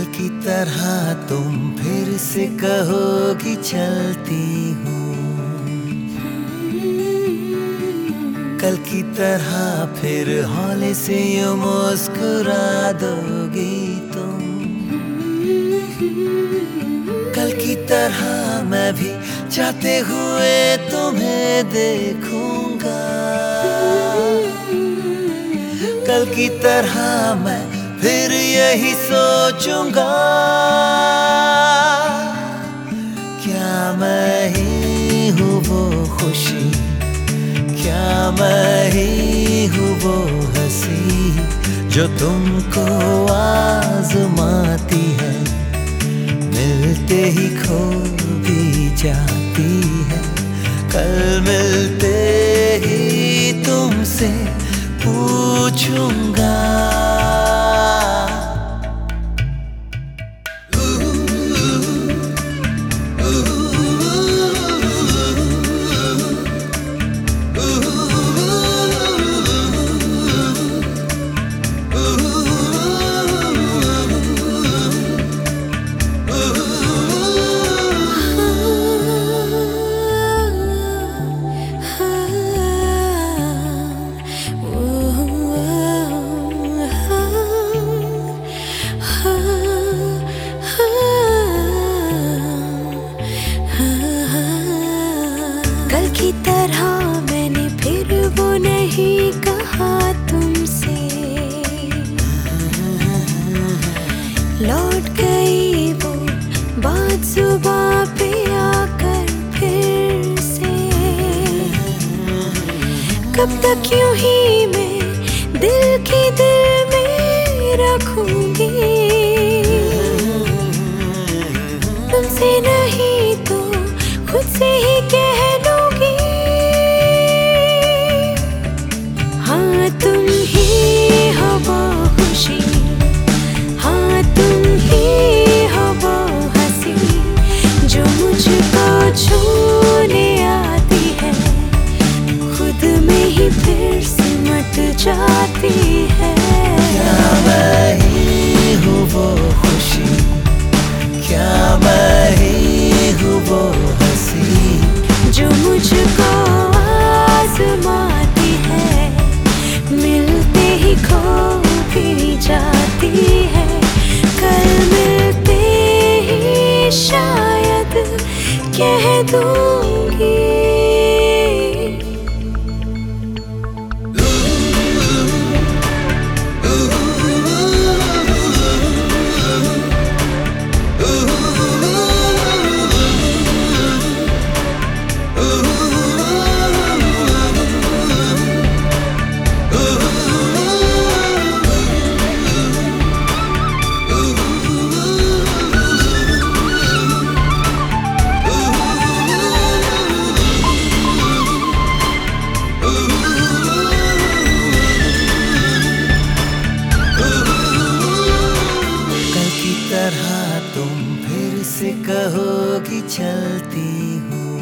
की तरह तुम फिर से कहोगी चलती हूँ। कल की तरह फिर हौले से यू मुस्कुरा दोगी तुम। कल की तरह मैं भी जाते हुए तुम्हें देखूँगा। कल की तरह मैं फिर यही सोचूँगा क्या मैं ही हूँ वो खुशी, क्या मैं ही हूँ वो हँसी जो तुमको आजमाती है। मिलते ही खो भी जाती है। कल मिलते ही तुमसे पूछूँगा। तरह मैंने फिर वो नहीं कहा तुमसे। लौट गई वो बात सुबह पे आकर फिर से। कब तक यूँ ही मैं दिल की दिल में रखूँगी? तुमसे नहीं तो खुद से ही कह कह दूँगी से कहोगी चलती हूँ।